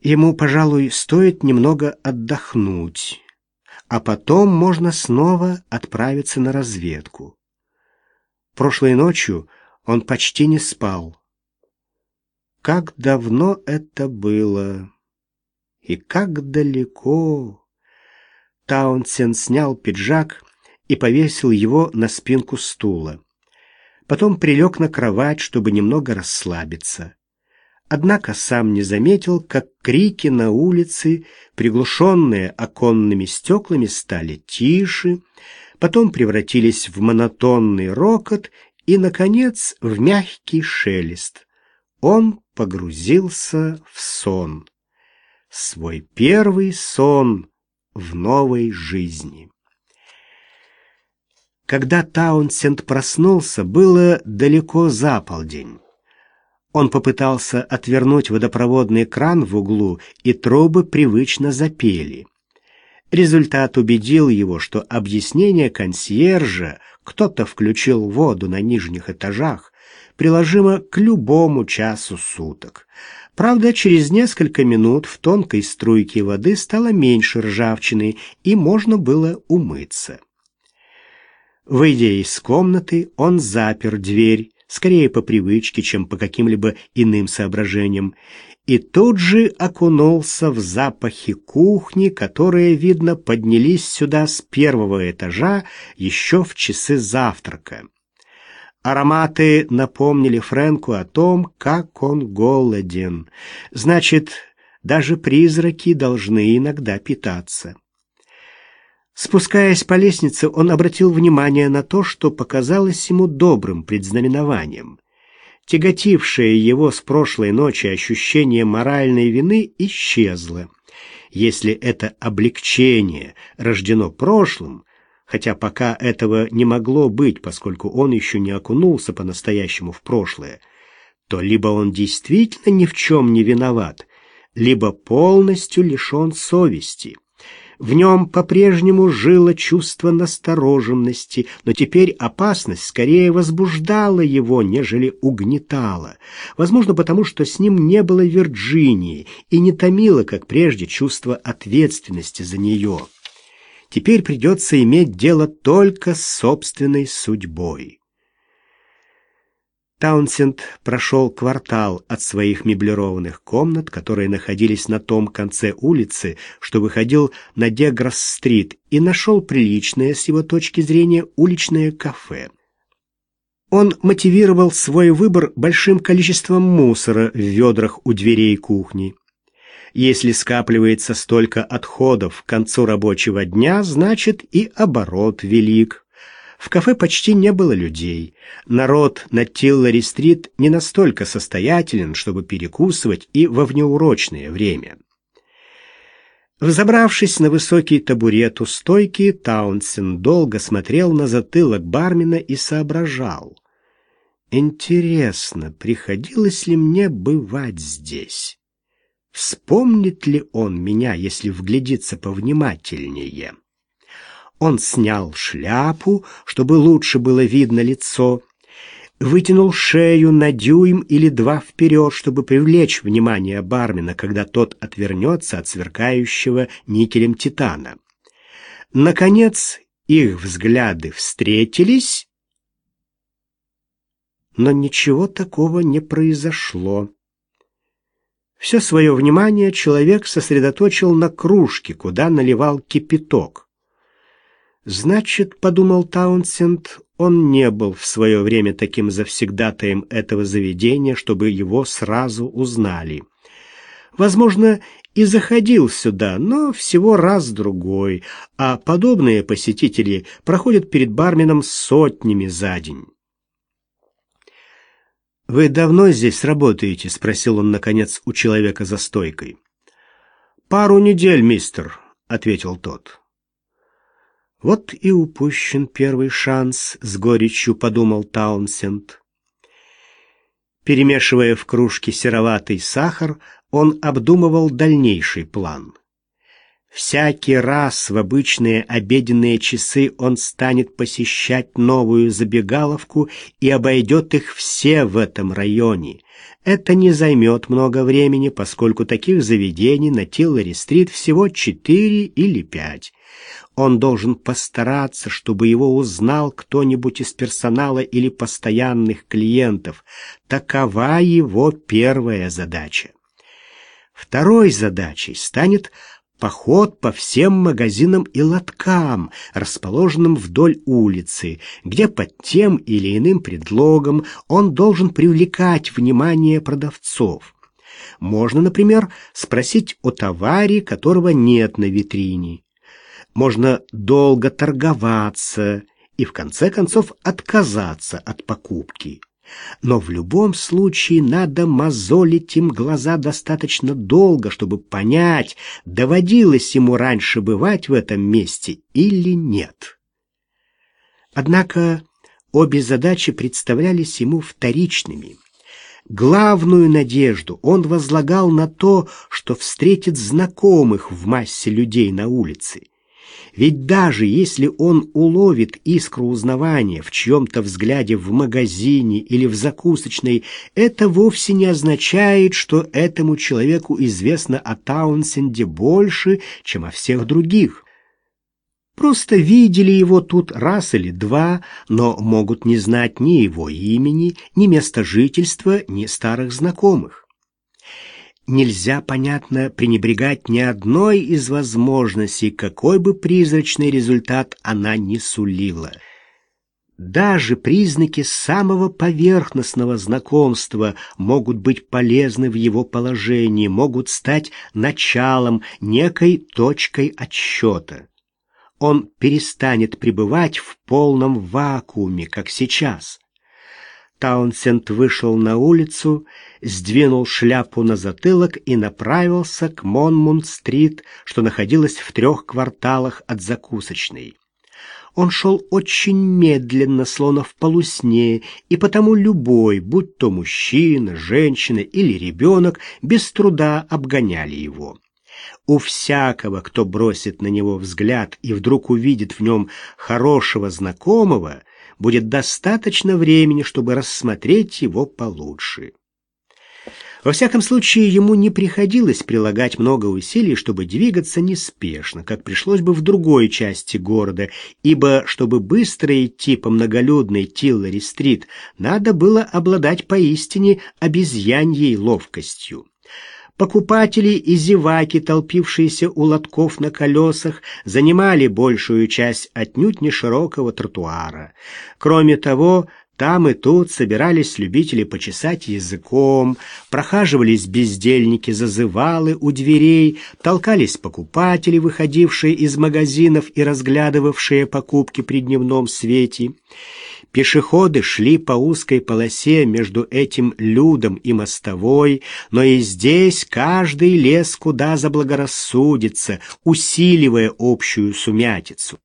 Ему, пожалуй, стоит немного отдохнуть, а потом можно снова отправиться на разведку. Прошлой ночью он почти не спал. Как давно это было! И как далеко! Таунсен снял пиджак и повесил его на спинку стула. Потом прилег на кровать, чтобы немного расслабиться. Однако сам не заметил, как крики на улице, приглушенные оконными стеклами, стали тише, потом превратились в монотонный рокот и, наконец, в мягкий шелест. Он погрузился в сон. Свой первый сон в новой жизни. Когда Таунсенд проснулся, было далеко за полдень. Он попытался отвернуть водопроводный кран в углу, и трубы привычно запели. Результат убедил его, что объяснение консьержа «кто-то включил воду на нижних этажах» приложимо к любому часу суток. Правда, через несколько минут в тонкой струйке воды стало меньше ржавчины, и можно было умыться. Выйдя из комнаты, он запер дверь, скорее по привычке, чем по каким-либо иным соображениям, и тут же окунулся в запахи кухни, которые, видно, поднялись сюда с первого этажа еще в часы завтрака. Ароматы напомнили Фрэнку о том, как он голоден. Значит, даже призраки должны иногда питаться. Спускаясь по лестнице, он обратил внимание на то, что показалось ему добрым предзнаменованием. Тяготившее его с прошлой ночи ощущение моральной вины исчезло. Если это облегчение рождено прошлым, хотя пока этого не могло быть, поскольку он еще не окунулся по-настоящему в прошлое, то либо он действительно ни в чем не виноват, либо полностью лишен совести. В нем по-прежнему жило чувство настороженности, но теперь опасность скорее возбуждала его, нежели угнетала. Возможно, потому что с ним не было Вирджинии и не томило, как прежде, чувство ответственности за нее. Теперь придется иметь дело только с собственной судьбой. Таунсенд прошел квартал от своих меблированных комнат, которые находились на том конце улицы, что выходил на Деграсс-стрит, и нашел приличное, с его точки зрения, уличное кафе. Он мотивировал свой выбор большим количеством мусора в ведрах у дверей кухни. Если скапливается столько отходов к концу рабочего дня, значит и оборот велик. В кафе почти не было людей. Народ на Тиллари-стрит не настолько состоятелен, чтобы перекусывать и во внеурочное время. Взобравшись на высокий табурет у стойки, Таунсен долго смотрел на затылок бармена и соображал. «Интересно, приходилось ли мне бывать здесь? Вспомнит ли он меня, если вглядеться повнимательнее?» Он снял шляпу, чтобы лучше было видно лицо, вытянул шею на дюйм или два вперед, чтобы привлечь внимание бармена, когда тот отвернется от сверкающего никелем титана. Наконец, их взгляды встретились, но ничего такого не произошло. Все свое внимание человек сосредоточил на кружке, куда наливал кипяток. Значит, подумал Таунсенд, он не был в свое время таким завсегдатаем этого заведения, чтобы его сразу узнали. Возможно, и заходил сюда, но всего раз-другой, а подобные посетители проходят перед барменом сотнями за день. «Вы давно здесь работаете?» — спросил он, наконец, у человека за стойкой. «Пару недель, мистер», — ответил тот. Вот и упущен первый шанс, с горечью подумал Таунсенд. Перемешивая в кружке сероватый сахар, он обдумывал дальнейший план. Всякий раз в обычные обеденные часы он станет посещать новую забегаловку и обойдет их все в этом районе. Это не займет много времени, поскольку таких заведений на Тиллари-стрит всего четыре или пять. Он должен постараться, чтобы его узнал кто-нибудь из персонала или постоянных клиентов. Такова его первая задача. Второй задачей станет поход по всем магазинам и лоткам, расположенным вдоль улицы, где под тем или иным предлогом он должен привлекать внимание продавцов. Можно, например, спросить о товаре, которого нет на витрине. Можно долго торговаться и в конце концов отказаться от покупки. Но в любом случае надо мозолить им глаза достаточно долго, чтобы понять, доводилось ему раньше бывать в этом месте или нет. Однако обе задачи представлялись ему вторичными. Главную надежду он возлагал на то, что встретит знакомых в массе людей на улице. Ведь даже если он уловит искру узнавания в чьем-то взгляде в магазине или в закусочной, это вовсе не означает, что этому человеку известно о Таунсенде больше, чем о всех других. Просто видели его тут раз или два, но могут не знать ни его имени, ни места жительства, ни старых знакомых нельзя, понятно, пренебрегать ни одной из возможностей, какой бы призрачный результат она ни сулила. Даже признаки самого поверхностного знакомства могут быть полезны в его положении, могут стать началом, некой точкой отсчета. Он перестанет пребывать в полном вакууме, как сейчас. Таунсенд вышел на улицу, сдвинул шляпу на затылок и направился к Монмунд-стрит, что находилась в трех кварталах от закусочной. Он шел очень медленно, словно в полусне, и потому любой, будь то мужчина, женщина или ребенок, без труда обгоняли его. У всякого, кто бросит на него взгляд и вдруг увидит в нем хорошего знакомого, будет достаточно времени, чтобы рассмотреть его получше. Во всяком случае, ему не приходилось прилагать много усилий, чтобы двигаться неспешно, как пришлось бы в другой части города, ибо, чтобы быстро идти по многолюдной Тиллари-стрит, надо было обладать поистине обезьяньей ловкостью. Покупатели и зеваки, толпившиеся у лотков на колесах, занимали большую часть отнюдь не широкого тротуара. Кроме того, там и тут собирались любители почесать языком, прохаживались бездельники, зазывалы у дверей, толкались покупатели, выходившие из магазинов и разглядывавшие покупки при дневном свете. Пешеходы шли по узкой полосе между этим людом и мостовой, но и здесь каждый лез куда заблагорассудится, усиливая общую сумятицу.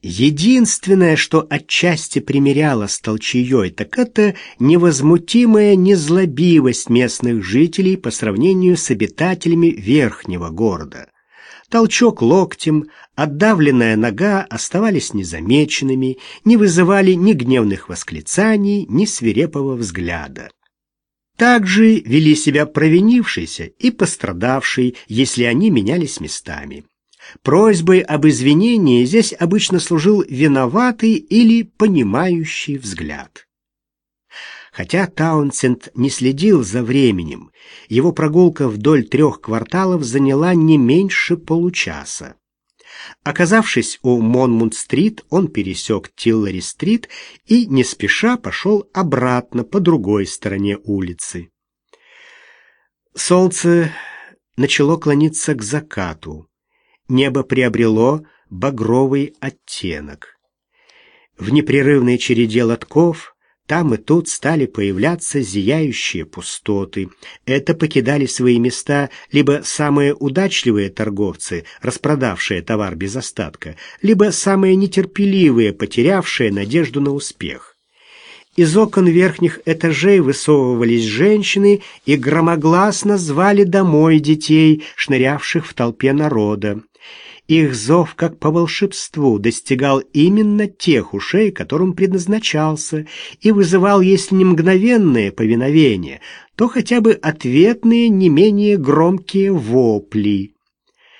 Единственное, что отчасти примеряло с толчеей, так это невозмутимая незлобивость местных жителей по сравнению с обитателями верхнего города. Толчок локтем, отдавленная нога оставались незамеченными, не вызывали ни гневных восклицаний, ни свирепого взгляда. Также вели себя провинившийся и пострадавший, если они менялись местами. Просьбой об извинении здесь обычно служил виноватый или понимающий взгляд. Хотя Таунсенд не следил за временем, его прогулка вдоль трех кварталов заняла не меньше получаса. Оказавшись у Монмунд-стрит, он пересек Тиллари-стрит и не спеша пошел обратно по другой стороне улицы. Солнце начало клониться к закату. Небо приобрело багровый оттенок. В непрерывной череде лотков там и тут стали появляться зияющие пустоты. Это покидали свои места либо самые удачливые торговцы, распродавшие товар без остатка, либо самые нетерпеливые, потерявшие надежду на успех. Из окон верхних этажей высовывались женщины и громогласно звали домой детей, шнырявших в толпе народа. Их зов, как по волшебству, достигал именно тех ушей, которым предназначался, и вызывал, если не мгновенное повиновение, то хотя бы ответные, не менее громкие вопли.